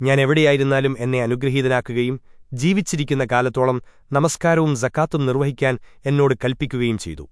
ഞാൻ എവിടെയായിരുന്നാലും എന്നെ അനുഗ്രഹീതനാക്കുകയും ജീവിച്ചിരിക്കുന്ന കാലത്തോളം നമസ്കാരവും സക്കാത്തും നിർവഹിക്കാൻ എന്നോട് കൽപ്പിക്കുകയും ചെയ്തു.